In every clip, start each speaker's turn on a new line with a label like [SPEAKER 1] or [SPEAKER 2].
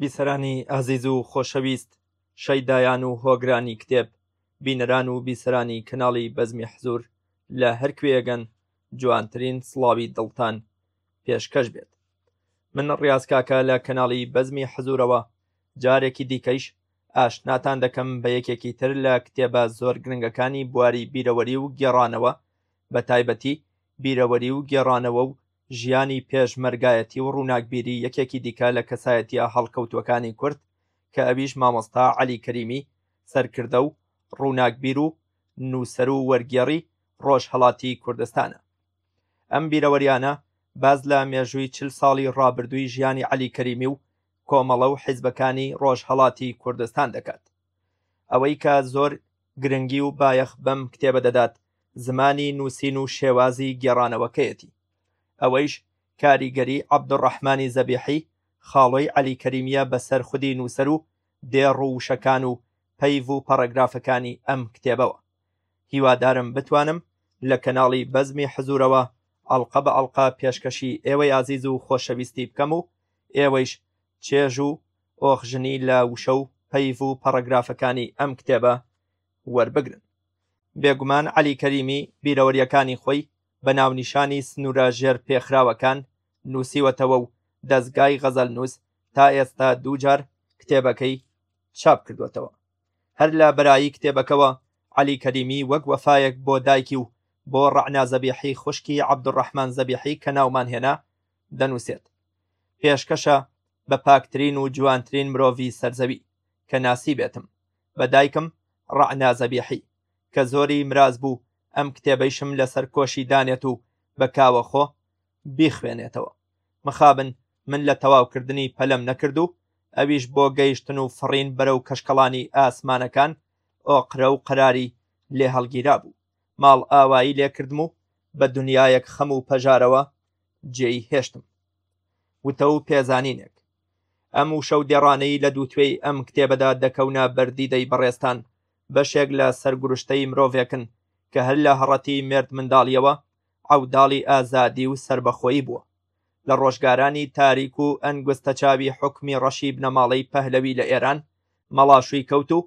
[SPEAKER 1] بیسەرانی ئازیز و خۆشەویست شەیدایان و هۆگرانی کتێب بینەران و بیسەرانی کەناڵی بەزمی حزور لە هەر کوێیەگەن جوانترین سڵاوی دڵتان پێشکەش بێت من ڕاز کاکە لە کەناڵی بەزمی حزورەوە جارێکی دیکەیش ئاشناتان دەکەم بە یەکێکی تر لە کتێبە زۆر گرنگەکانی بواری بیرەوەری و گێڕانەوە بە تایبەتی بیرەوەری و گێڕانەوە و ژیانی پێشمەرگایەتی و ڕووناکبیری یەکێکی دیکە لە کەسایەتییە هەڵکەوتووەکانی کورد کە ئەویش مامۆستا عەلی کەریمی، سەرکردە و ڕووناکبیر و نووسەر و وەرگێڕی ڕۆژهەڵاتی کوردستانە. ئەم بیرەوەرییانە باس لە مێژووی چل ساڵی ڕابردووی ژیانی عەلی کەریمی و کۆمەڵە و حیزبەکانی ڕۆژهەڵاتی کوردستان دەکات. ئەوەی کە زۆر گرنگی و بایەخ بەم کتێبە دەدات زمانی نووسین و شێوازی گێڕانەوەکەیەتی ئەوەیش کاریگەری عەبدوڕەحمانی زەبیحی خاڵۆی عەلی کەریمیە بەسەر خودی نووسەر و دێڕ و وشەکان و پەیڤ و پەڕەگرافەکانی ئەم کتێبەوە هیوادارم بتوانم لە کەناڵی بەزمی حزورەوە ئەڵقە بە ئەڵقە پێشکەشی ئێوەی ئازیز و خۆشەویستی بکەم و ئێوەیش چێژ و ئۆخژنی لە وشە و پەیڤ و پەڕەگرافەکانی ئەم کتێبە وەربگرن. بێگومان عەلی کەریمی بیرەوەرییەکانی خۆی بە ناونیشانی سنوورە ژێرپێخراوەکان نووسیوەتەوە و دەزگای غەزەلنووس تا ئێستا دووجار کتێبەکەی چاپ کردووەتەوە. هەر لە بەرایی کتێبەکەوە عەلی کەریمی وەک وەفایەک بۆ دایکی و بۆ ڕەعنا زەبیحی خوشکی عەبدولڕەحمان زەبیحی کە ناومان هێنا، دەنووسێت پێشکەشە بە پاکترین و جوانترین مرۆڤی سەرزەوی کە ناسی بێتم بە دایکم ڕەعنا زەبیحی کە زۆری مراز بوو ئەم کتێبەیشم لەسەر کۆشی دانێت و بە کاوەخۆ بیخوێنێتەوە مخابن من لە تەواوکردنی پەلەم نەکرد و ئەویش بۆ گەیشتن و فڕین بەرەو کەشکەڵانی ئاسمانەکان ئۆقرە و قەراری لێ هەڵگیرا بوو ماڵئاوایی لێ کردم و بە دنیایەک خەم و پەژارەوە جێی هێشتم وتە و پێزانینێک ئەم وشە و دێڕانەی لە دووتێی ئەم کتێبەدا دەکەونە بەردیدەی بەڕێستان بەشێک لە سەرگرشتەی مرۆڤێکن کە هەر لە هەڕەتی مێرد منداڵیەوە عوداڵی ئازادی و سربەخۆیی بووە لە ڕۆژگارانی تاریک و ئەنگوستە چاوی حکمی ڕەشی بنەماڵەی پەهلەوی لە ئێران مەڵاشوی کەوت و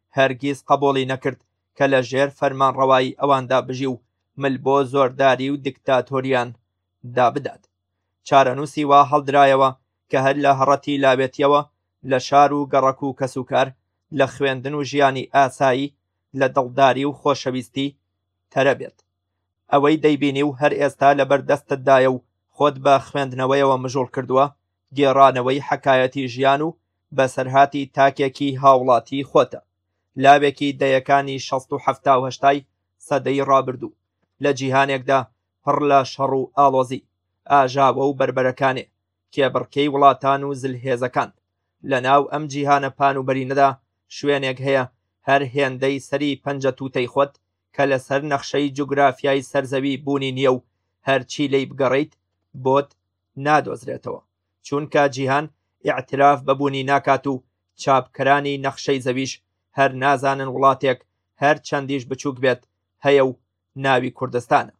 [SPEAKER 1] هەرگیز قەبوڵی نەکرد کە لە ژێر فەرمانڕەوایی ئەواندا بژی و مل بۆ زۆرداری و دکتاتۆریان دا بدات. چارەنووسی وا هەڵدرایەوە کە هەر لە هەڕەتی لاوێتیەوە لە شار و گەڕەک و کەسوکار، لە خوێندن و ژیانی ئاسایی، لە دڵداری و خۆشەویستی تەرە بێت. ئەوەی دەیبینی و هەر ئێستا لەبەر دەستتدایە و خۆت بە خوێندنەوەیەوە مژوڵ کردووە، گێڕانەوەی حەکایەتی ژیان و بەسەرهاتی تاکێکی هاوڵاتیی خۆتە، لاوێکی دەیەکانی شەست و حەفتا و هەشتای سەدەی ڕابردوو، لە جیهانێکدا پڕ لە شەڕ و ئاڵۆزی، ئاژاوە و بەربەرەکانێ، کێبڕکێی وڵاتان و زلهێزەکان، لەناو ئەم جیهانە پان و بەرینەدا شوێنێک هەیە هەر هێندەی سەری پەنجە تووتەی خۆت کە لەسەر نەخشەی جوگرافیای سەرزەوی بوونی نییە و هەرچی لێی بگەڕێیت بۆت نادۆزرێتەوە چونکە جیهان ئیعتراف بە بوونی ناکات و چاپکەرانی نەخشەی زەویش هەر نازانن وڵاتێک هەر چەندیش بچووک بێت هەیە و ناوی کوردستانە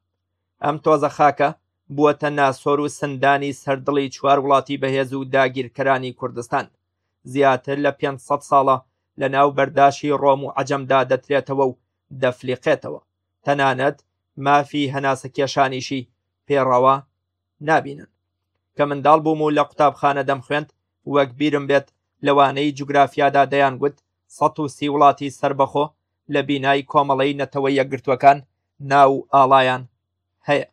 [SPEAKER 1] ئەم تۆزە خاکە بووەتە ناسۆر و سندانی سەردڵی چوار وڵاتی بەهێز و داگیرکەرانی کوردستان زیاتر لە 500 ساڵە لە ناو بەرداشی ڕۆم و عەجەمدا دەترێتەوە و دەفلیقێتەوە تەنانەت مافی هەناسە کێشانیشی پێڕەوە نابینن کە منداڵ بووم و لە قوتابخانە دەمخوێند وەک بیرم بێت لە وانەی جوگرافیادا دەیانگوت سەد و سی وڵاتی سربەخۆ لە بینای کۆمەڵەی نەتەوە یەکگرتووەکان ناو ئاڵایان هەیە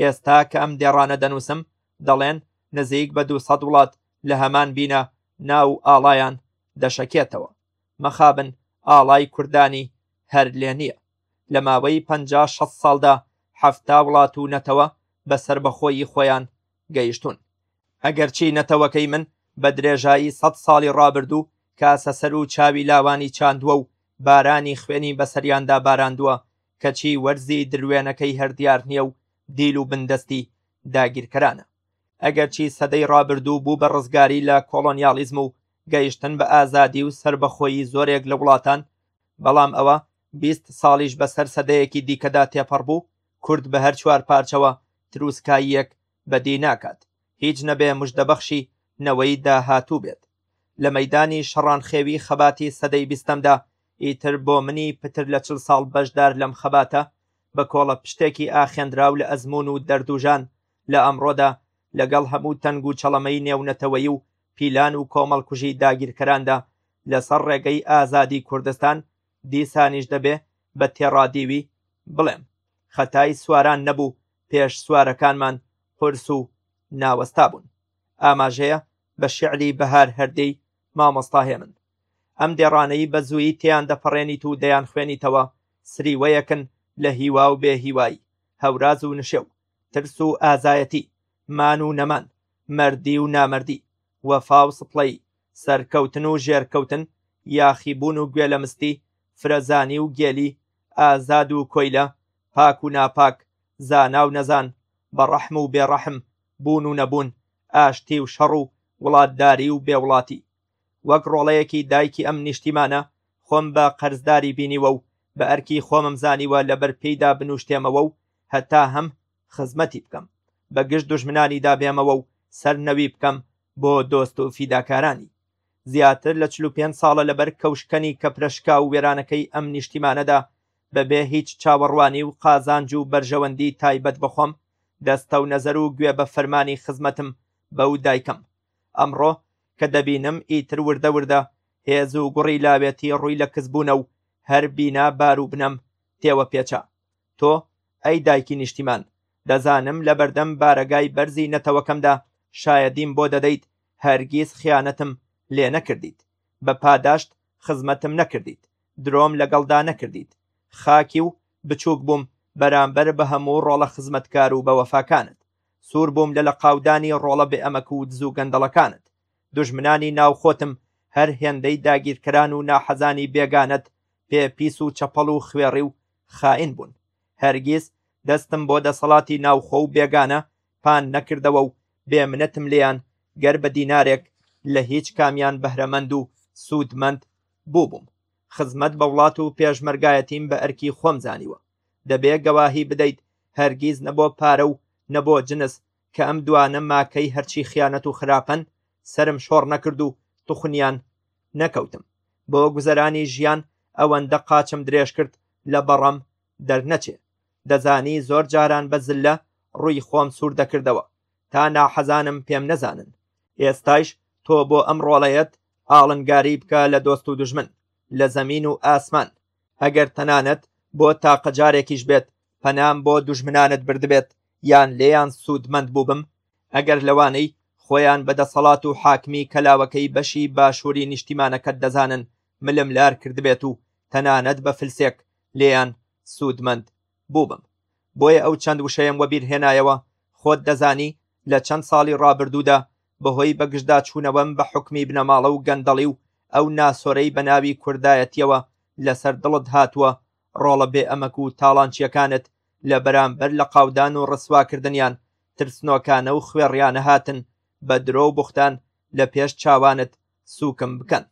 [SPEAKER 1] ئێستا کە ئەم دێڕانە دەنووسم دەڵێن نزیک بە دوو سەد وڵات لە هەمان بینە ناو ئاڵایان دەشەکێتەوە مەخابن ئاڵای کوردانی هەر لێ نییە لە ماوەی پەنجا شەست ساڵدا حەفتا وڵات و نەتەوە بە سەربەخۆیی خۆیان گەیشتوون. ئەگەرچی نەتەوەکەی من بە درێژایی سەد ساڵی ڕابردوو کاسەسەر و چاوی لاوانی چاندووە و بارانی خوێنی بەسەریاندا باراندووە، کەچی وەرزی دروێنەکەی هەر دیار نییە و دیل و بندەستی داگیرکەرانە. ئەگەرچی سەدەی ڕابردوو بوو بە ڕزگاری لە کۆڵۆنیاڵیزم و گەیشتن بە ئازادی و سەربەخۆیی زۆرێک لە وڵاتان، بەڵام ئەوە بیست ساڵیش بەسەر سەدەیەکی دیکەدا تێپەڕبوو، کورد بە هەر چوار پارچەوە تروسکاییەک بەدی ناکات، هیچ نەبێ مژدەبەخشی نەوەی داهاتوو بێت. لە مەیدانی شەڕانخێوی خەباتی سەدەی بیستەمدا ئیتر بۆ منی پتر لە چل ساڵ بەشدار لەم خەباتە بە کۆڵەپشتێکی ئاخێنراو لە ئەزموون و دەرد و ژان لە ئەمڕۆدا لەگەڵ هەموو تەنگوچەڵەمەی نێونەتەوەیی و پیلان و کۆمەڵکوژی داگیرکەراندا لەسەر ڕێگەی ئازادی کوردستان دیسانیش دەبێ بە تێڕادیوی بڵێم خەتای سواران نەبوو پێش سوارەکانمان قورس و ناوەستا بوون ئاماژەیە بە شعری بەهار هەردێی مامۆستا هێمن ئەم دێڕانەی بە زوویی تێیان دەپەڕێنیت و دەیان خوێنیتەوە سریوەیەکن لە هیوا و بێ هیوایی هەوراز و نشێو ترس و ئازایەتی مان و نەمان مەردی و نامەردی وەفا و سپڵەی سەرکەوتن و ژێرکەوتن، یاخیبوون و گوێلەمستی، فرەزانی و گێلی، ئازاد و کۆیلە، پاک و ناپاک، زانا و نەزان، بەڕەحم و بێڕەحم، بوون و نەبوون، ئاشتی و شەڕ و وڵاتداری و بێوڵاتی. وەک ڕۆڵەیەکی دایکی ئەم نیشتیمانە خۆم بە قەرزداری بینیوە و بە ئەرکی خۆمم زانیوە لەبەر پێیدا بنووشتێمەوە و هەتا هەم خزمەتی بکەم بە گشت دوژمنانیدا بێمەوە و سەرنەوی بکەم بۆ دۆست و فیداکارانی زیاتر لە چل و پێنج ساڵە لەبەر کەوشکەنی کەپرە شکاو و وێرانەکەی ئەم نیشتیمانەدا بەبێ هیچ چاوەڕوانی و قازانج و بەرژەوەندی تایبەت بە خۆم دەستە و نەزەر و گوێ بە فەرمانی خزمەتم بەو دایکەم ئەمڕۆ کە دەبینم ئیتر وردە وردە هێز و گوڕی لاوێتی ڕووی لە کزبوونە و هەر بینا بار و بنەم تێوە پێچە تۆ ئەی دایکی نیشتیمان دەزانم لە بەردەم بارەگای بەرزی نەتەوەکەمدا شایەدیم بۆ دەدەیت هەرگیز خیانەتم لێ نەکردیت بە پاداشت خزمەتم نەکردیت درۆم لەگەڵدا نەکردیت خاکی و بچووک بووم بەرامبەر بە هەموو ڕۆڵە خزمەتکار و بە وەفاکانت سوور بووم لە لە قاودانی ڕۆڵە بێ ئەمەک و دز و گەندەڵەکانت دژمنانی ناوخۆتم هەر هێندەی داگیرکەران و ناحەزانی بێگانەت پێ پیس و چەپەڵ و خوێڕی و خائین بوون هەرگیز دەستم بۆ دەسەڵاتی ناوخۆ و بێگانە پان نەکردەوە و بێ منەتم لێیان گەر بە دینارێک لە هیچ کامیان بەهرەمەند و سوودمەند بووبووم خزمەت بە وڵات و پێشمەرگایەتیم بە ئەرکی خۆم زانیوە دەبێ گەواهی بدەیت هەرگیز نە بۆ پارە و نە بۆ جنس کە ئەم دوانە ماکەی هەرچی خیانەت و خراپەن سەرم شۆڕ نەکرد و توخنیان نەکەوتم بۆ گوزەرانی ژیان ئەوەندە قاچم درێژ کرد لە بەڕەم دەرنەچێ دەزانی زۆر جاران بە زللە ڕووی خۆم سوور دەکردەوە تا ناحەزانم پێم نەزانن ئێستایش تۆ بۆ ئەم ڕۆڵەیەت ئاڵنگاری بکە لە دۆست و دژمن لە زەمین و ئاسمان ئەگەر تەنانەت بۆ تاقە جارێکیش بێت پەنام بۆ دوژمنانت بردبێت یان لێیان سوودمەند بووبم ئەگەر لەوانەی خۆیان بە دەسەڵات و حاکمی کەلاوەکەی بەشی باشووری نیشتیمانەکەت دەزانن ملم لار کردبێت و تەنانەت بە فلسێک لێیان سوودمەند بووبم بۆیە ئەو چەند وشەیەم وەبیر هێنایەوە خۆت دەزانی لە چەند ساڵی ڕابردوودا بەهۆی بەگژدا چوونەوەم بە حکمی بنەماڵە و گەندەڵی و ئەو ناسۆرەی بە ناوی کوردایەتیەوە لەسەر دڵت هاتووە ڕۆڵە بێ ئەمەک و تاڵانچیەکانت لە بەرامبەر لە قاودان و ڕسواکردنیان ترسنۆکانە و خوێڕیانە هاتن بە درۆ و بوختان لە پێش چاوانت سوکم بکەن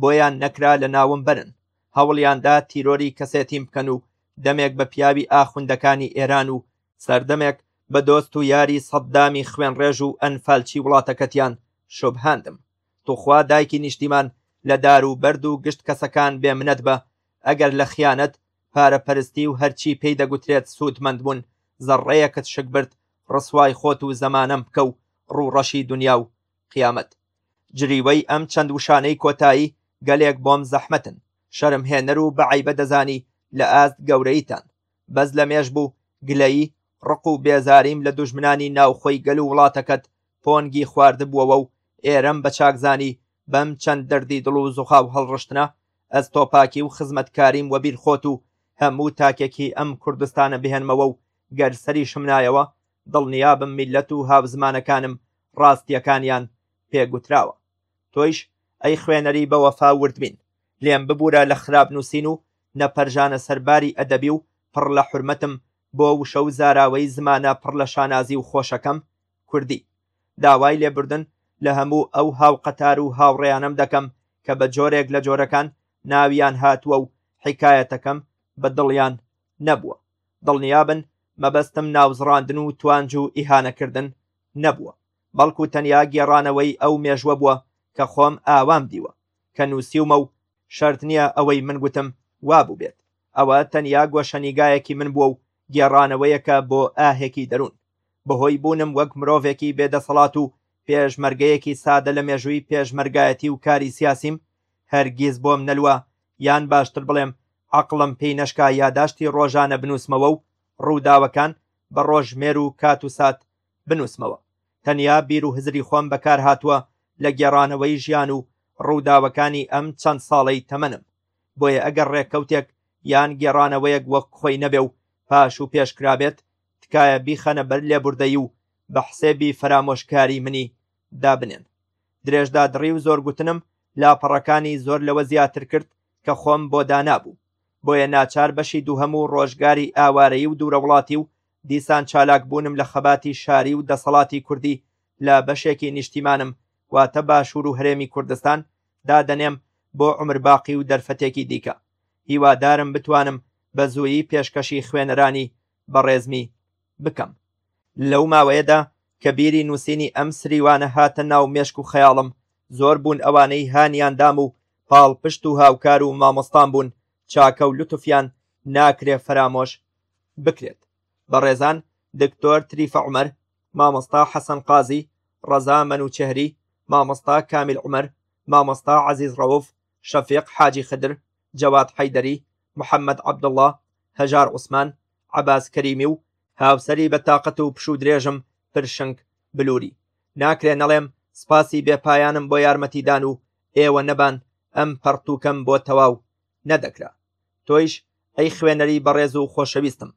[SPEAKER 1] بۆیان نەکرا لە ناوم بەرن هەوڵیاندا تیرۆری کەسێتیم بکەن و دەمێک بە پیاوی ئاخوندەکانی ئێران و سەردەمێک بە دۆست و یاری سەددامی خوێنڕێژ و ئەنفالچی وڵاتەکەتیان شوبهاندم توخوا دایکی نیشتیمان لە دار و بەرد و گشت کەسەکان بێ منەت بە ئەگەر لە خیانەت، پارەپەرستی و هەرچی پێی دەگوترێت سوودمەند بوون، زەڕڕەیەکت شک برد، ڕسوای خۆت و زەمانەم بکە و ڕووڕەشی دونیا و قیامەت. جریوەی ئەم چەند وشانەی کۆتایی گەلێک بۆم زەحمەتن، شەرمهێنەر و بە عەیبە دەزانی لە ئاست گەورەییتان. بەس لە مێژ بوو گلەیی، ڕق و بێزاریم لە دوژمنانی ناوخۆی گەل و وڵاتەکەت پۆنگی خواردبووەوە و ئێرەم بە چاک زانی بەم چەند دەردی دڵ و زوخا و هەڵڕشتنە ئەز تۆپاکی و خزمەتکاریم وەبیر خۆت و هەموو تاکێکی ئەم کوردستانە بهێنمەوە و گەر سەریشم نایەوە دڵنیابم میللەت و هاوزمانەکانم ڕاستیەکانیان پێ گوتراوە تۆیش ئەی خوێنەری بەوەفا وردبین لێم ببورە لە خراپ نووسین و نەپەرژانە سەرباری ئەدەبی و پڕ لە حورمەتم بۆ وشە و زاراوەی زمانە پڕ لە شانازی و خۆشەکەم کوردی داوای لێبوردن لە هەموو ئەو هاو قەتار و هاوڕێیانەم دەکەم کە بە جۆرێک لە جۆرەکان ناویان هاتووە و حیکایەتەکەم بە دڵیان نەبووە دڵنیابن مەبەستم ناوزڕاندن و توانج و ئیهانەکردن نەبووە بەڵکو تەنیا گێڕانەوەی ئەو مێژوە بووە کە خۆم ئاوام دیوە کە نووسیومە و شەرت نییە ئەوەی من گوتم وابووبێت ئەوە تەنیا گۆشەنیگایەکی من بووە و گێڕانەوەیەکە بۆ ئاهێکی دەروون بەهۆی بوونم وەک مرۆڤێکی بێدەسەڵات و پێشمەرگەیەکی سادە لە مێژووی پێشمەرگایەتی و کاری سیاسیم هەرگیز بۆم نەلوا یان باشتر بڵێم عقلم پێی نەشکا یاداشتی ڕۆژانە بنووسمەوە و ڕووداوەکان بە ڕۆژمێر و کات و سات بنووسمەوە تەنیا بیر و هزری خۆم بەکار هاتووە لە گێڕانەوەی ژیان و ڕووداوەکانی ئەم چەند ساڵەی تەمەنم بۆیە ئەگەر ڕێککەوتێک یان گێڕانەوەیەک وەک خۆی نەبێ و پاش و پێش کرابێت تکایە بیخەنە بەر لێبوردەیی و بە حسێبی فەرامۆشکاری منی دابنێن درێژدادڕی و زۆر گوتنم لاپەڕەکانی زۆر لەوە زیاتر کرد کە خۆم بۆ دانابوو بۆیە ناچار بەشی دووهەم و ڕۆژگاری ئاوارەی و دوورە وڵاتی و دیسان چالاک بوونم لە خەباتی شاری و دەسەڵاتی کوردی لە بەشێکی نیشتیمانم واتە باشوور و هەرێمی کوردستان دادەنێم بۆ عمر باقی و دەرفەتێکی دیکە هیوادارم بتوانم بە زوویی پێشکەشی خوێنەرانی بەڕێزمی بکەم لەو ماوەیەدا کە بیری نووسینی ئەم سریوانە هاتە ناو مێشک و خەیاڵم زۆر بوون ئەوانەی هانیاندام و پاڵ پشت و هاوکار و مامۆستان بوون چاکە و لوتفیان ناکرێ فەرامۆش بکرێت بەڕێزان دکتۆر تریفە عمر مامۆستا حەسەن قازی، ڕەزا مەنوچێهری، مامۆستا کامیل عومەر، مامۆستا عەزیز ڕەوف، شەفیق حاجی خدر، جەواد حەیدەری، محەمەد عەبدوڵا، هەژار عوسمان، عەباس کەریمی و هاوسەری بە تاقەت و پشوودرێژم، پرشنگ بلووری. ناکرێ نەڵێم سپاسی بێپایانم بۆ یارمەتیدان و ئێوە نەبان ئەم پەڕتووکەم بۆ تەواو نەدەکرا تۆیش ئەی خوێنەری بەڕێز و خۆشەویستم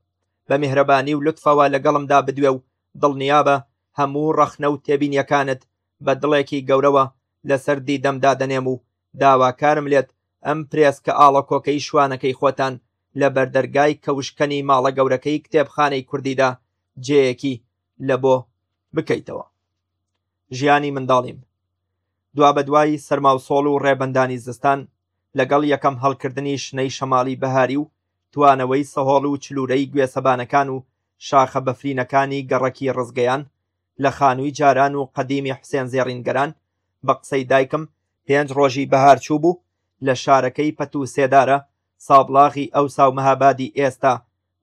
[SPEAKER 1] بە میهرەبانی و لوتفەوە لەگەڵمدا بدوێ و دڵنیابە هەموو ڕەخنە و تێبینیەکانت بە دڵێکی گەورەوە لەسەر دیدەم دادەنێم و داواکارم لێت ئەم پرێسکە ئاڵەکۆکەی شوانەکەی خۆتان لە بەردەرگای کەوشکەنی ماڵە گەورەکەی کتێبخانەی کوردیدا جێیەکی لەبۆ بکەیتەوە. ژیانی منداڵیم دوابەدوای سەرماوسۆڵ و ڕێبەندانی زستان لەگەڵ یەکەم هەڵکردنی شنەی شەماڵی بەهاری و توانەوەی سەهۆڵ و چلوورەی گوێسەبانەکان و شاخە بەفرینەکانی گەڕەکی ڕزگەیان لە خانووی جاران و قەدیمی حوسێن زێڕینگەران بە قسەی دایکم پێنج ڕۆژی بەهار چوو بوو لە شارەکەی پەت و سێدارە سابڵاغی ئەوسا و مەهابادی ئێستا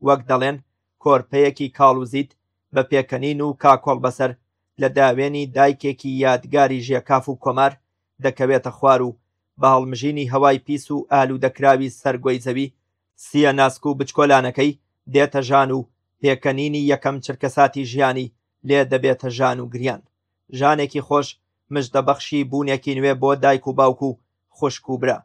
[SPEAKER 1] وەک دەڵێن کۆرپەیەکی کاڵوزیت بە پێکەنین و کاکۆڵ بەسەر لە داوێنی دایکێکی یادگاری ژێکاف و کۆمار دەکەوێتە خوار و بە هەڵمژینی هەوای پیس و ئالوودەکراوی سەر گۆی زەوی سییە ناسک و بچکۆلانەکەی دێتە ژان و پێکەنینی یەکەم چرکەساتی ژیانی لێ دەبێتە ژان و گریان. ژانێکی خۆش مژدەبەخشی بوونێکی نوێ بۆ دایک و باوک و خوشک و برا.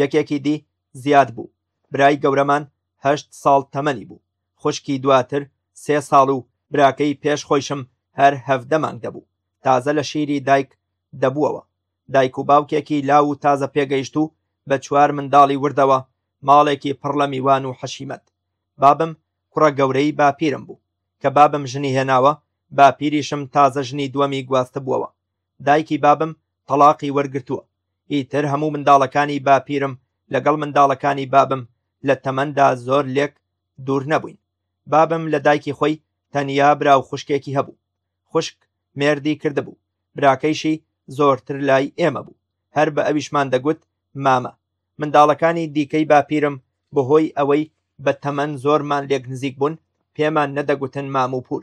[SPEAKER 1] یەکێکی دی زیاد بوو. برای گەورەمان هەشت ساڵ تەمەنی بوو، خوشکی دواتر سێ ساڵ و براکەی پێش خۆیشم هەر هەڤدە مانگ دەبوو، تازە لە شیری دایک دەبووەوە. دایک و باوکێکی لاو و تازە پێگەیشتوو بە چوار منداڵی وردەوە، ماڵێکی پڕ لە میوان و حەشیمەت. بابم کوڕە گەورەی باپیرم بوو، کە بابم ژنی هێناوە، باپیریشم تازە ژنی دووەمی گواستبووەوە. دایکی بابم تەڵاقی وەرگرتووە ئیتر هەموو منداڵەکانی باپیرم لەگەڵ منداڵەکانی بابم لە تەمەندا زۆر لێک دوور نەبووین بابم لە دایکی خۆی تەنیا برا و خوشکێکی هەبوو خوشک مێردی کردبوو براکەیشی زۆرتر لای ئێمە بوو هەر بە ئەویشمان دەگوت مامە منداڵەکانی دیکەی باپیرم بەهۆی ئەوەی بە تەمەن زۆرمان لێک نزیک بوون پێمان نەدەگوتن مام و پور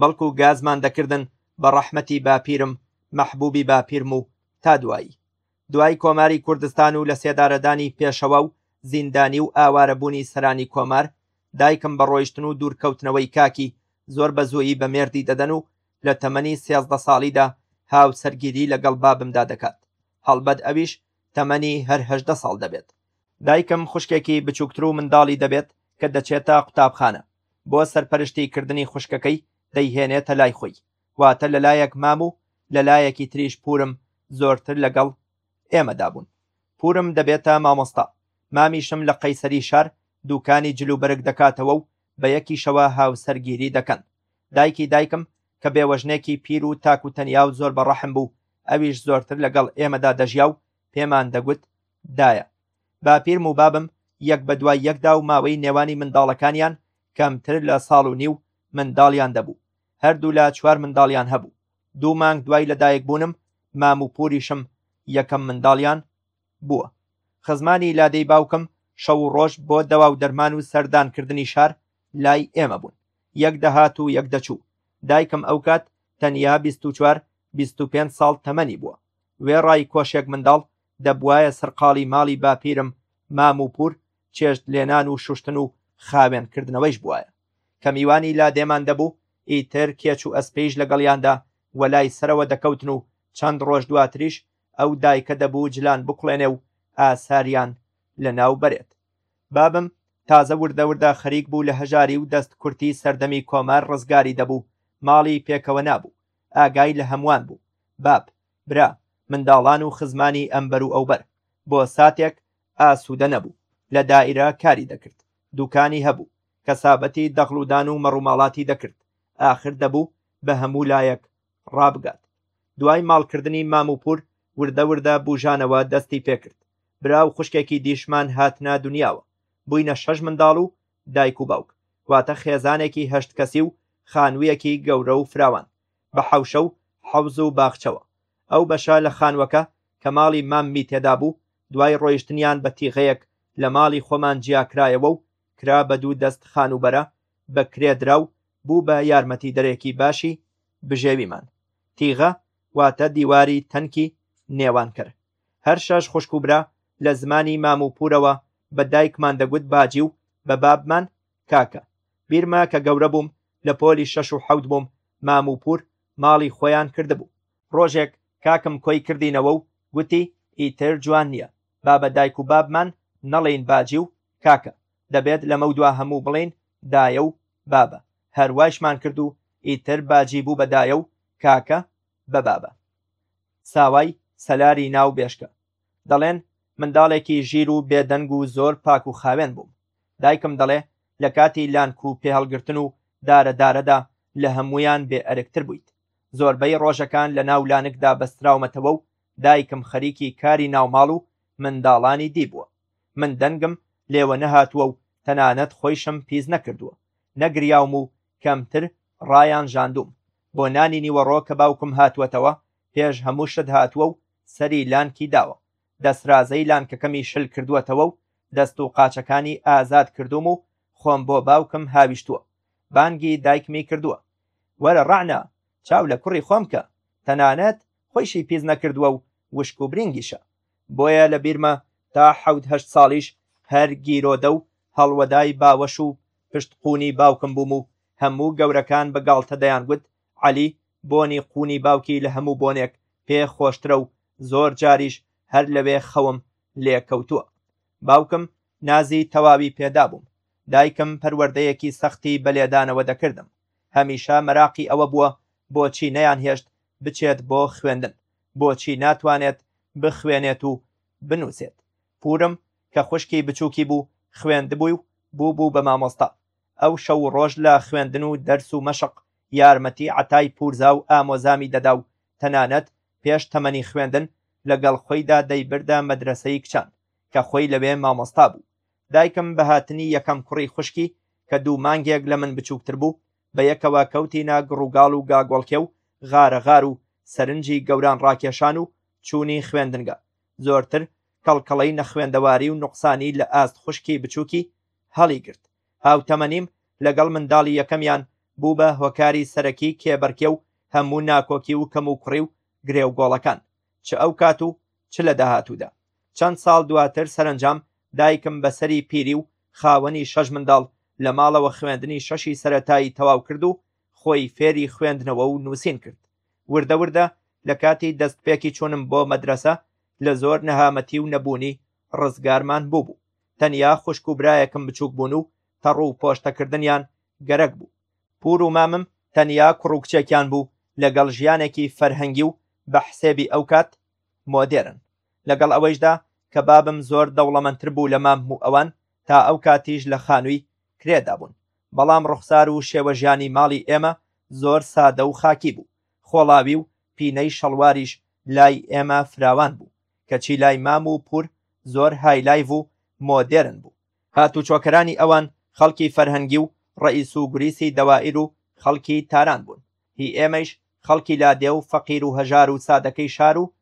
[SPEAKER 1] بەڵکو گازمان دەکردن بە ڕەحمەتی باپیرم مەحبوبی باپیرم و تا دوایی دوای کۆماری کوردستان و لە سێدارەدانی پێشەوا و زیندانی و ئاوارەبوونی سەرانی کۆمار دایکم بە ڕۆیشتن و دوورکەوتنەوەی کاکی زۆر بە زوویی بە مێردی دەدەن و لە تەمەنی سێزدە ساڵیدا هاوسەرگیری لەگەڵ بابمدا دەکات هەڵبەت ئەویش تەمەنی هەر هەژدە ساڵ دەبێت دایکم خوشکێکی بچووکتر و منداڵی دەبێت کە دەچێتە قوتابخانە بۆ سەرپەرشتی کردنی خوشکەکەی دەیهێنێتە لای خۆی واتە لە لایەک مام و لە لایەکی تریش پورم زۆرتر لەگەڵ ئێمەدا بوون پورم دەبێتە مامۆستا مامیشم لە قەیسەری شار دووکانی جلوبەرگ دەکاتەوە و بە یەکیشەوە هاوسەرگیری دەکەن دایکی دایکم کە بێوەژنێکی پیر و تاک و تەنیا و زۆر بەڕەحم بوو ئەویش زۆرتر لەگەڵ ئێمەدا دەژیا و پێمان دەگوت دایە باپیرم و بابم یەک بە دوای یەکدا و ماوەی نێوانی منداڵەکانیان کەمتر لە ساڵ و نیو منداڵیان دەبوو، هەردوولا چوار منداڵیان هەبوو، دوو مانگ دوای لەدایکبوونم مام و پووریشم یەکەم منداڵیان بووە. خزمانی لادێی باوکم شەو و ڕۆژ بۆ دەوا و دەرمان و سەردانکردنی شار لای ئێمە بوون، یەک دەهات و یەک دەچوو، دایکم ئەو کات تەنیا بیست و چوار بیست و پێنج ساڵ تەمەنی بووە، وێڕای کۆشێک منداڵ دەبوایە سەرقاڵی ماڵی باپیرم مام و پوور چێشت لێنان و شوشتن و خاوێن کردنەوەیش بوایە. کە میوانی لادێمان دەبوو، ئیتر کێچ و ئەسپیش لەگەڵیاندا وەلای سەرەوە دەکەوتن و چەند ڕۆژ دواتریش ئەو دایکە دەبوو جلان بکوڵێنێ و ئاساریان لەناو بەرێت. بابم تازە وردە وردە خەریک بوو لە هەژاری و دەست کورتی سەردەمی کۆمار ڕزگاری دەبوو، ماڵی پێکەوە نابوو، ئاگای لە هەمووان بوو. باب برا منداڵان و خزمانی ئەمبەر و ئەوبەر، بۆ ساتێک ئاسوودە نەبوو، لە دائیرە کاری دەکرد، دوکانی هەبوو، کەسابەتی دەغڵودان و مەڕوماڵاتی دەکرد، ئاخر دەبوو بە هەموو لایەک ڕابگات. دوای ماڵکردنی ماموپوور وردە وردە بووژانەوە دەستی پێکرد، برا و خوشکێکی دیشمان هاتنە دنیاوە، بووینە شەش منداڵ و دایک و باوک، واتە خێزانێکی هەشت کەسی و خانوویەکی گەورە و فراوان، بە حەوشە و حەوز و باخچەوە، ئەو بەشە لە خانووەکە کە ماڵی ماممی تێدا بوو، دوای ڕۆیشتنیان بە تیغەیەک لە ماڵی خۆمان جیاکرایەوە و کرا بە دوو دەست خانووبەرە بە کرێ درا و بوو بە یارمەتیدەرێکی باشی بژێویمان، تیغە واتە دیواری تەنکی نێوانکەر، هەر شەش خوشک و برا لە زمانی مام و پوورەوە بە دایکمان دەگوت باجی و بە بابمان کاکە بیرمە کە گەورە بووم لە پۆلی شەش و حەوت بووم مام و پوور ماڵی خۆیان کردبوو ڕۆژێک کاکم کۆی کردینەوە و گوتی ئیتر جوان نییە با بە دایک و بابمان نەڵێین باجی و کاکە دەبێت لەمەودوا هەموو بڵێین دایە و بابە هەر وایشمان کرد و ئیتر باجی بوو بە دایە و کاکە بە بابە ساوای سەلاری ناو بێشکە دەڵێن منداڵێکی ژیر و بێدەنگ و زۆر پاک و خاوێن بووم. دایکم دەڵێ لە کاتی لانک و پێهەڵگرتن و دارە دارەدا لە هەموویان بێ ئەرکتر بوویت. زۆربەی ڕۆژەکان لە ناو لانکدا بەستراومەتەوە و دایکم خەریکی کاری ناو ماڵ و منداڵانی دی بووە. من دەنگم لێوە نەهاتووە و تەنانەت خۆیشم پیس نەکردووە. نەگریاوم و کەمتر ڕایانژاندووم. بۆ نانی نیوەڕۆ کە باوکم هاتووەتەوە پێش هەموو شت هاتووە و سەری لانکی داوە، دەسرازەی لانکەکەمی شل کردووەتەوە و دەست و قاچەکانی ئازاد کردووم و خۆم بۆ باوکم هاویشتووە. بانگی دایکمی کردووە. وەرە ڕەعنا، چاو لە کوڕی خۆم کە، تەنانەت خۆیشی پیس نەکردووە و وشک و برینگیشە. بۆیە لە بیرمە تا حەوت هەشت ساڵیش هەر گیرۆدە و هەڵوەدای باوەش و پشت قوونی باوکم بووم و هەموو گەورەکان بە گاڵتە دەیانگوت عەلی بۆنی قوونی باوکی لە هەموو بۆنێک پێ خۆشترە و زۆر جاریش هەر لەوێ خەوم لێ کەوتووە باوکم نازی تەواوی پێدابووم دایکم پەروەردەیەکی سەختی بە لێدانەوە دەکردم هەمیشە مەراقی ئەوە بووە بۆچی نەیان هێشت بچێت بۆ خوێندن بۆچی ناتوانێت بخوێنێت و بنووسێت پورم کە خوشکی بچووکی بوو خوێندبووی و بوو بوو بە مامۆستا ئەو شەو و ڕۆژ لە خوێندن و دەرس و مەشق یارمەتی عەتای پوورزا و ئامۆزامی دەدا و تەنانەت پێش تەمەنی خوێندن لەگەڵ خۆیدا دەیبردە مەدرەسەی کچان کە خۆی لەوێ مامۆستا بوو. دایکم بە هاتنی یەکەم کوڕی خوشکی کە دوو مانگێک لە من بچووکتر بوو، بە یەکەوە کەوتینە گڕوگاڵ و گاگۆڵکێ و غارەغار و سەرنجی گەوران ڕاکێشان و چوونی خوێندنگە، زۆرتر کەڵکەڵەی نەخوێندەواری و نوقسانی لە ئاست خوشکی بچووکی هەڵیگرت هاوتەمەنیم لەگەڵ منداڵی یەکەمیان بوو بە هۆکاری سەرەکی کێبەرکێ و هەموو ناکۆکی و کەم و کوڕی و گرێ و گۆڵەکان چ ئەو کات و چ لە داهاتوودا چەند ساڵ دواتر سەرەنجام دایکم بەسەری پیری و خاوەنی شەش منداڵ لە ماڵەوە خوێندنی شەشی سەرەتایی تەواو کرد و خۆی فێری خوێندنەوە و نووسین کرد وردە وردە لە کاتی دەست پێکی چوونم بۆ مەدرسە لە زۆر نەهامەتی و نەبوونی ڕزگارمان بوو بوو تەنیا خوشک و برایەکم بچووک بوون و تەڕ و پۆشتەکردنیان گەرەک بوو پور و مامم تەنیا کوڕ و کچێکیان بوو لەگەڵ ژیانێکی فەرهەنگی و بە حسێبی ئەو کات مۆدێرن لەگەڵ ئەوەیشدا کە بابم زۆر دەوڵەمەندتر بوو لە مامم و ئەوان تا ئەو کاتیش لە خانووی کرێدا بوون بەڵام ڕوخسار و شێوەژیانی ماڵی ئێمە زۆر سادە و خاکی بوو خۆڵاوی و پینەی شەڵواریش لای ئێمە فراوان بوو کەچی لای مام و پوور زۆر هایلایڤ و مۆدێرن بوو. هاتوچۆکەرانی ئەوان خەڵکی فەرهەنگی و ڕەئیس و گوریسی دەوائیر و خەڵکی تاران بوون، هی ئێمەیش خەڵکی لادێ و فەقیر و هەژار و سادەکەی شار و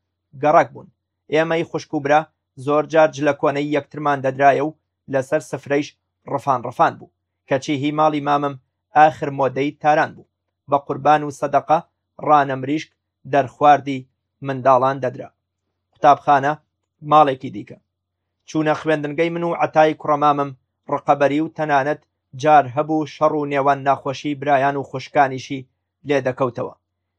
[SPEAKER 1] گەڕەک بوون. ئێمەی خوشک و برا زۆر جار جلە کۆنەی یەکترمان دەدرایە و لەسەر سفرەیش ڕفان ڕفان بوو. کەچی هی ماڵی مامم ئاخر مۆدەی تاران بوو. بەقوربان و سەدەقە ڕانە مریشک دەرخواردی منداڵان دەدرا. قوتابخانە ماڵێکی دیکە. چوونە خوێندنگەی من و عەتای کوڕەمامم ڕقەبەری و تەنانەت جار هەبوو شەڕ و نێوان ناخۆشی برایان و خوشکانیشی لێ دەکەوتەوە،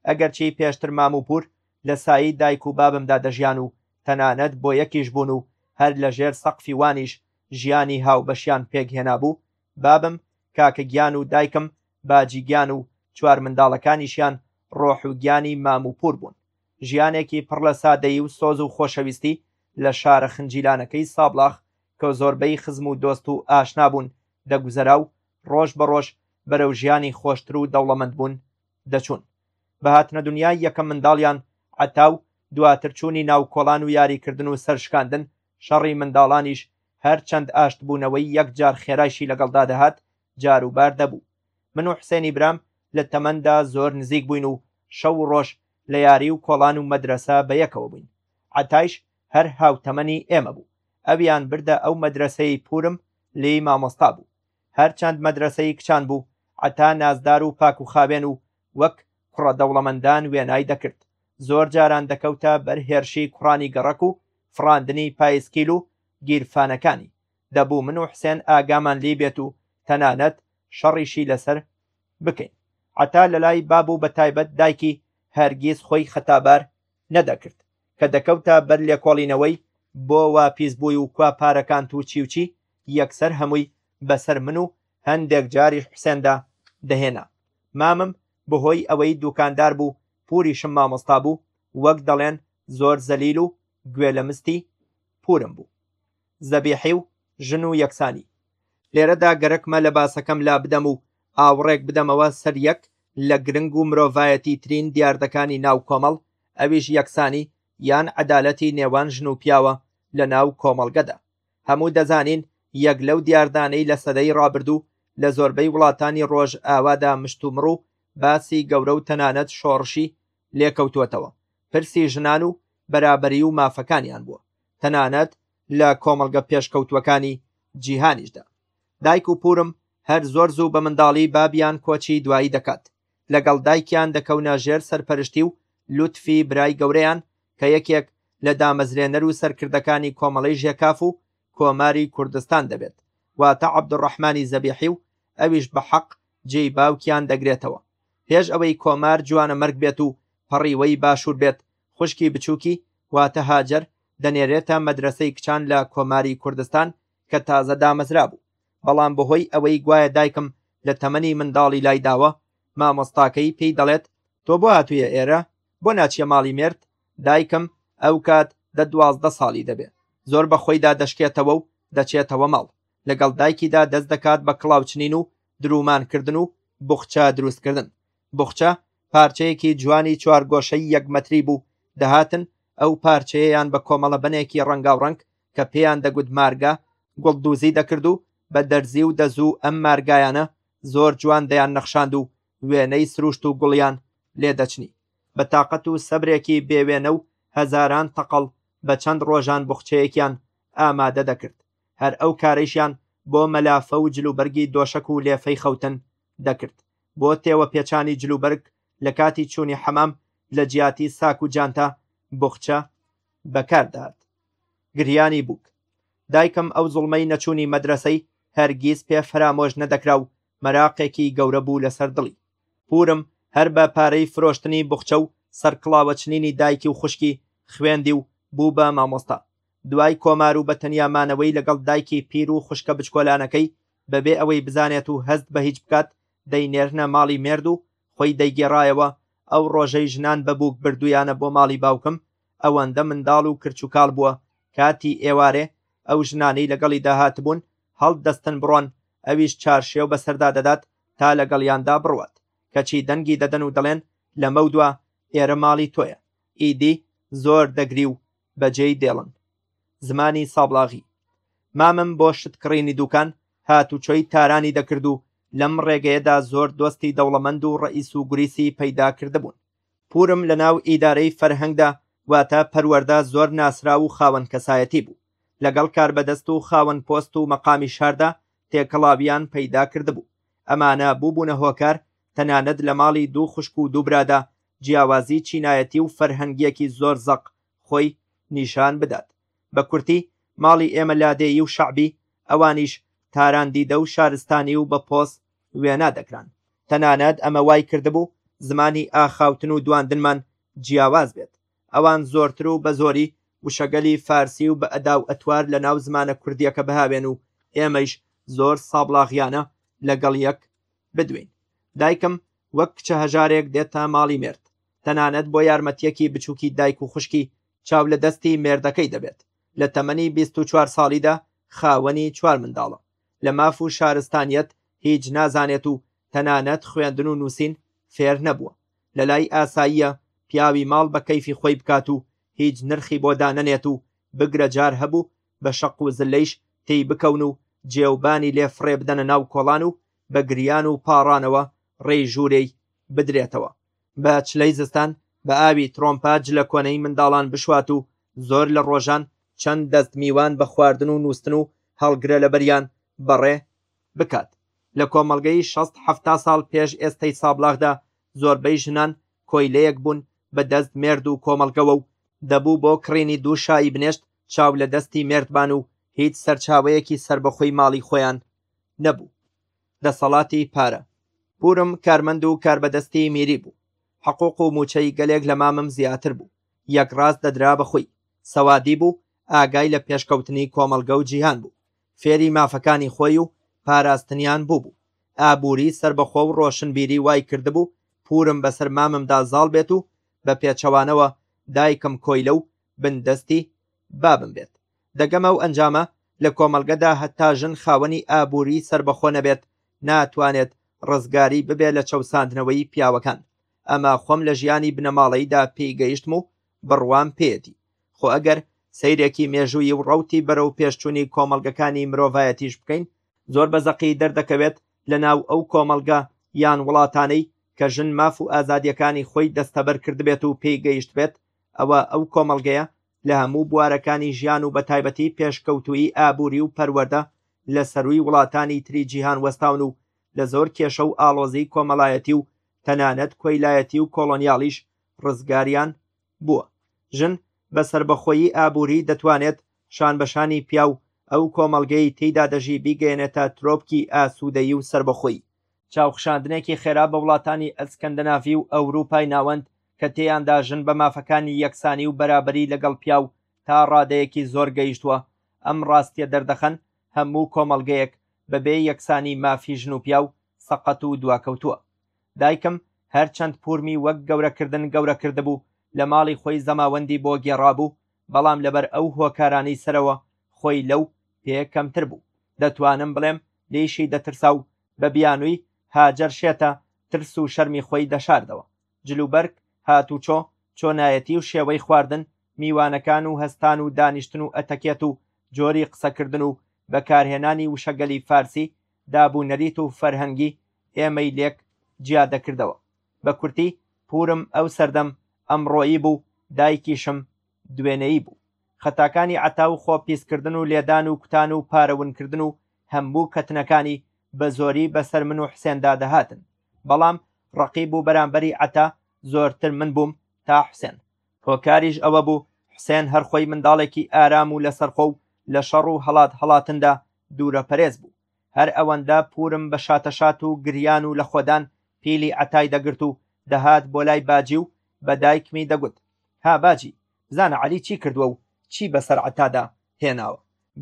[SPEAKER 1] ئەگەرچی پێشتر مام و پوور لە سایی دایک و بابمدا دەژیان و تەنانەت بۆ یەکیش بوون و هەر لە ژێر سەقفی وانیش ژیانی هاوبەشیان پێک هێنابوو، بابم، کاکە گیان و دایکم باجی گیان و چوار منداڵەکانیشیان ڕۆح و گیانی مام و پوور بوون. ژیانێکی پڕ لە سادەیی و سۆز و خۆشەویستی لە شارە خنجیلانەکەی سابڵاخ کە زۆربەی خزم و دۆست و ئاشنا بوون دەگوزەرا و ڕۆژ بە ڕۆژ بەرەو ژیانی خۆشتر و دەوڵەمەندبوون دەچوون. بە هاتنە دونیای یەکەم منداڵیان عەتا و دواتر چوونی ناو کۆڵان و یاریکردن و سەرشکاندن شەڕی منداڵانیش هەر چەند ئاشتبوونەوەی یەکجار خێرایشی لەگەڵدا دەهات، جاروبار دەبوو. من و حسێنی برام لە تەمەندا زۆر نزیک بووین و شەو و ڕۆژ لە یاری و کۆڵان و مەدرەسە بە یەکەوە بووین. عەتایش هەر هاوتەمەنی ئێمە بوو. ئەویان بردە ئەو مەدرەسەیەی پوورم لێی مامۆستا بوو. هەر چەند مەدرەسەی کچان بوو، عەتا نازدار و پاکوخاوێن و وەک کوڕە دەوڵەمەندان وێنای دەکرد، زۆر جاران دەکەوتە بەر هێرشی کوڕانی گەڕەک و فڕاندنی پایسکیل و گیرفانەکانی، دەبوو من و حسێن ئاگامان لێی بێت و تەنانەت شەڕیشی لەسەر بکەین، عەتا لەلای باب و بەتایبەت دایکی هەرگیز خۆی خەتابار نەدەکرد، کە دەکەوتە بەر لێکۆڵینەوەی بۆ وا پیس بووی و کوا پارەکانت و چی و چی، یەکسەر هەمووی بەسەر من و هەندێک جاریش حوسێندا دەهێنا. مامم بەهۆی ئەوەی دووکاندار بوو پووریشم مامۆستا بوو، وەک دەڵێن زۆر زەلیل و گوێ لە مستی پوورم بوو. زەبیحی و ژن و یەکسانی. لێرەدا گەرەکمە لە باسەکەم لا بدەم و ئاوڕێک بدەمەوە سەر یەک لە گرنگ و مرۆڤایەتیترین دیاردەکانی ناو کۆمەڵ، ئەویش یەکسانی یان عەدالەتی نێوان ژن و پیاوە لەناو کۆمەڵگەدا. هەموو دەزانین یەک لەو دیاردانەی لە سەدەی ڕابردوو لە زۆربەی وڵاتانی ڕۆژ ئاوادا مشتومڕ و باسی گەورە و تەنانەت شۆڕشی لێکەوتووەتەوە پرسی ژنان و بەرابەری و مافەکانیان بووە تەنانەت لە کۆمەڵگە پێشکەوتووەکانی جیهانیشدا دایک و پورم هەر زۆر زوو بە منداڵی بابیان کۆچی دوایی دەکات لەگەڵ دایکیان دەکەونە ژێر سەرپەرشتی و لوتفی برای گەورەیان کە یەکێک لە دامەزرێنەر و سەرکردەکانی کۆمەڵەی ژێکاف و کۆماری کوردستان دەبێت، واتە عەبدولڕەحمانی زەبیحی و ئەویش بە حەق جێی باوکیان دەگرێتەوە. پێش ئەوەی کۆمار جوانەمەرگ بێت و پەڕیوەی باشوور بێت، خوشکی بچووکی، واتە هاجەر، دەنێرێتە مەدرەسەی کچان لە کۆماری کوردستان کە تازە دامەزرابوو، بەڵام بەهۆی ئەوەی گوایە دایکم لە تەمەنی منداڵی لای داوە، مامۆستاکەی پێی دەڵێت، تۆ بۆ هاتوویە ئێرە؟ بۆ ناچیە ماڵی مێرد؟ دایکم ئەوکات دە دوازدە ساڵی دەبێ، زۆر بە خۆیدا دەشکێتەوە و دەچێتەوە ماڵ، لەگەڵ دایکیدا دەست دەکات بە کڵاو چنین و دروومان کردن و بوخچە دروست کردن. بوخچە پارچەیەکی جوانی چوارگۆشەی یەک مەتری بوو، دەهاتن ئەو پارچەیەیان بە کۆمەڵە بەنێکی ڕەنگاوڕەنگ کە پێیان دەگوت مارگا، گوڵدووزی دەکرد و بە دەرزی و دەزوو ئەم مارگایانە زۆر جوان دەیان نەخشاند و وێنەی سروشت و گوڵیان لێ دەچنی بە تاقەت و سەبرێکی بێ وێنە و هەزاران تەقەڵ بە چەند ڕۆژان بوخچەیەکیان ئامادە دەکرد هەر ئەو کارەیشیان بۆ مەلافە و جلوبەرگی دۆشەک و لێفەی خەوتن دەکرد بۆ تێوە پێچانی جلوبەرگ لە کاتی چوونی حەمام لە جیاتی ساک و جانتا بوخچە بەکاردات گریانی بووک دایکم ئەو زوڵمەی نەچوونی مەدرەسەی هەرگیز پێ فەرامۆش نەدەکرا و مەراقێکی گەورە بوو لەسەر دڵی پورم هەر بە پارەی فرۆشتنی بخچە و سەرکڵاوە چنینی دایکی و خوشکی خوێندی و بوو بە مامۆستا دوای کۆمار و بە تەنیا مانەوەی لەگەڵ دایکی پیر و خوشکە بچکۆلانەکەی بەبێ ئەوەی بزانێت و هەست بە هیچ بکات دەینێرنە ماڵی مێرد و خۆی دەیگێڕایەوە ئەو ڕۆژەی ژنان بە بووک بردوویانە بۆ ماڵی باوکم ئەوەندە منداڵ و کرچ و کاڵ بووە کاتی ئێوارێ ئەو ژنانەی لەگەڵیدا هاتبوون هەڵدەستن بڕۆن ئەویش چارشێو بەسەردا دەدات تا لەگەڵیاندا بڕوات کەچی دەنگی دەدەن و دەڵێن لەمە دوا ئێرە ماڵی تۆیە ئیدی زۆر دەگری و بەجێی دێڵن زمانی سابڵاغی مامم بۆ شت کڕینی دوکان هاتوچۆی تارانی دەکرد و لەم ڕێگەیەدا زۆر دۆستی دەوڵەمەند و ڕئیس و گوریسی پەیدا کردبوون پورم لە ناو ئیدارەی فەرهەنگدا واتە پەروەردە زۆر ناسراو و خاوەن کەسایەتی بوو، لەگەڵ کاربەدەست و خاوەن پۆست و مەقامی شاردا تێکەڵاوییان پەیدا کردبوو، ئەمانە بووبوونە هۆکار تەنانەت لە ماڵی دوو خوشک و دوو برادا جیاوازی چینایەتی و فەرهەنگییەکی زۆر زەق خۆی نیشان بدات، بە کورتی ماڵی ئێمە لادێیی و شەعبی، ئەوانیش تاران دیدە و شارستانی و بە پۆز. وێنا دەکران، تەنانەت ئەمە وای کردبوو زمانی ئاخاوتن و دواندنمان جیاواز بێت، ئەوان زۆرتر و بە زۆری وشەگەلی فارسی و بە ئەدا و ئەتوار لە ناو زمانە کوردییەکە بهاوێن و ئێمەیش زۆر سابڵاغییانە لەگەڵ یەک بدوێین. دایکم وەک کچە هەژارێک دێتە ماڵی مێرد، تەنانەت بۆ یارمەتییەکی بچووکی دایک و خوشکی چاو لە دەستی مێردەکەی دەبێت، لە تەمەنی بیست و چوار ساڵیدا خاوەنی چوار منداڵە، لە ماف و شارستانیەت هیچ نازانێت و تەنانەت خوێندن و نووسین فێر نەبووە لە لای ئاساییە پیاوی ماڵ بە کەیفی خۆی بکات و هیچ نرخی بۆ دانەنێت و بگرە جار هەبوو بە شەق و زلەیش تێی بکەون و جێوبانی لێ فڕێ بدەنە ناو کۆڵان و بە گریان و پاڕانەوە ڕێی ژوورێی بدرێتەوە. بە چلەی زستان بە ئاوی ترۆمپا جلە کۆنەی منداڵان بشوات و زۆر لە ڕۆژان چەند دەست میوان بە خواردن و نووستن و هەڵگرە لەبەریان بەڕێ بکات. لە کۆمەڵگەی شەست حەفتا ساڵ پێش ئێستەی سابڵاغدا زۆربەی ژنان کۆیلەیەک بوون بە دەست مێرد و کۆمەڵگەوە و دەبوو بۆ کڕینی دوو شایی بنێشت چاو لە دەستی مێردبان و هیچ سەرچاوەیەکی سەربەخۆی ماڵی خۆیان نەبوو. دەسەڵاتی پارە پورم کارمەند و کاربەدەستی میری بوو حقوق و موچەی گەلێک لە مامم زیاتر بوو یەک ڕاست دەدرا بەخۆی سەوادی بوو ئاگای لە پێشکەوتنی کۆمەڵگە و جیهان بوو فێری مافەکانی خۆی و پاراستنیان بوو بوو ئابووری سربەخۆ و ڕۆشنبیری وای کردبوو پورم بەسەر ماممدا زاڵ بێت و بە پێچەوانەوە دایکم کۆیلە و بن دەستی بابم بێت دەگەمە و ئەنجامە لە کۆمەڵگەدا هەتا ژن خاوەنی ئابووری سربەخۆ نەبێت ناتوانێت ڕزگاری ببێ لە چەوساندنەوەی پیاوەکان ئەمە خۆم لە ژیانی بنەماڵەیدا پێی گەیشتم و بڕوام پێێتی خۆ ئەگەر سەیرێکی مێژووی و ڕوتی بەرەو پێشچووی کۆمەڵگەکانی مرۆڤایەتیش بکەین زۆر بە زەقی دەردەکەوێت لە ناو ئەو کۆمەڵگە یان وڵاتانەی کە ژن ماف و ئازادیەکانی خۆی دەستەبەر کردبێت و پێی گەیشت بێت ئەوە ئەو کۆمەڵگەیە لە هەموو بوارەکانی ژیان و بە تایبەتی پێشکەوتویی ئابووری و پەروەردە لە سەرووی وڵاتانی تری جیهان وەستاون و لە زۆر کێشە و ئاڵۆزی کۆمەڵایەتی و تەنانەت کۆیلایەتی و کۆڵۆنیاڵیش ڕزگاریان بووە ژن بە سەربەخۆیی ئابووری دەتوانێت شان بەشانی پیاو ئەو کۆمەڵگەی تیدا دەژی بیگەێنێتە ترۆپکی ئاسوودەی و سەربەخۆی چاوخشاندنێکی خێرا بە وڵاتانی ئەسکەندەناڤی و ئەوروپای ناوەند کە تێیاندا ژن بە مافەکانی یەکسانی و بەرابەری لەگەڵ پیاو تا ڕادەیەکی زۆر گەیشتووە، ئەم ڕاستیە دەردەخەن هەموو کۆمەڵگەیەک بەبێ یەکسانی مافی ژن و پیاو سەقەت و دواکەوتووە. دایکم هەرچەند پورمی وەک گەورەکردن گەورەکردبوو، لە ماڵی خۆی زەماوەندی بۆ گێڕابوو، بەڵام لەبەر ئەو هۆکارانەی سەرەوە خۆی لەو، پێ کەمتر بوو. دەتوانم بڵێم لێیشی دەترسا و بە بیانووی هاجەر شێتە ترس و شەرمی خۆی دەشاردەوە، جلوبەرگ، هاتوچۆ، چۆنایەتی و شێوەی خواردن، میوانەکان و هەستان و دانیشتن و ئەتەکێت و جۆری قسەکردن و بەکارهێنانی وشەگەلی فارسی، دابونەریت و فەرهەنگی ئێمەی لێک جیا دەکردەوە. بە کورتی، پوورم ئەو سەردەم، ئەمڕۆیی بوو، دایکیشم، دوێنێی بوو خەتاکانی عەتا و خۆپیسکردن و لێدان و کوتان و پارەونکردن و هەموو کەتنەکانی بە زۆری بەسەر من و حسێندا دەهاتن بەڵام ڕقی بوو بەرامبەری عەتا زۆرتر من بووم تا حسێن هۆکاریش ئەوە بوو حسێن هەرخۆی منداڵێکی ئارام و لەسەرخۆ و لە شەڕ و هەڵات هەڵاتندا دوورە پەرێز بوو هەر ئەوەندە پورم بە شاتەشات و گریان و لە خۆدان پیلی عەتای دەگرت و دەهات بۆ لای باجی و بە دایکمی دەگوت ها باجی، بزانە عەلی چی کردووە و چی بەسەر عەتادا هێناوە.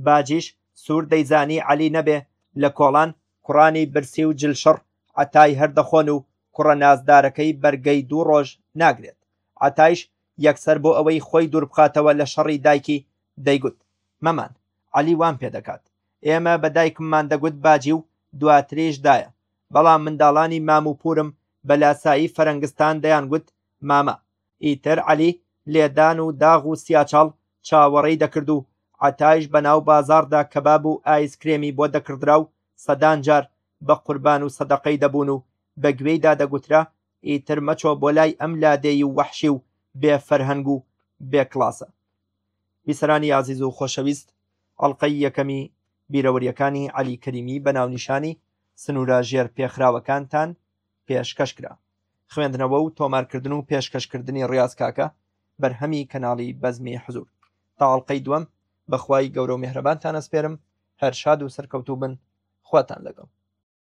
[SPEAKER 1] باجیش سوور دەیزانی عەلی نەبێ لە کۆڵان، کوڕانی برسی و جل شڕ عەتای هەر دەخۆن و کوڕە نازدارەکەی بەرگەی دوو ڕۆژ ناگرێت. عەتایش یەکسەر بۆ ئەوەی خۆی دوور بخاتەوە لە شەڕی دایکی، دەیگوت، مەمان، عەلی وام پێ دەکات. ئێمە بە دایکممان دەگوت باجی و دواتریش دایە، بەڵام منداڵانی مام و پوورم بە لاسایی فەرەنگستان دەیانگوت مامە. ئیتر عەلی لێدان و داغ و سیاچاڵ چاوەڕێی دەکرد و عەتایش بە ناو بازاڕدا کەباب و ئایسکرێمی بۆ دەکڕدرا و سەدان جار بە قوربان و سەدەقەی دەبوون و بە گوێیدا دەگوترا ئیتر مەچۆ بۆ لای ئەم لادێی و وەحشی و بێ فەرهەنگ و بێ کڵاسە. بیسەرانی ئازیز و خۆشەویست، ئەڵقەی یەکەمی بیرەوەرییەکانی عەلی کەریمی بە ناونیشانی سنوورە ژێرپێخراوەکانتان پێشکەش کرا. خوێندنەوە و تۆمارکردن و پێشکەشکردنی ڕیاز کاکە بەرهەمی کەناڵی بەزمی حزور تا ئەڵقەی دووەم بەخوای گەورە و میهرەبانتان ئەسپێرم هەر شاد و سەرکەوتوو بن خواتان لەگەڵ.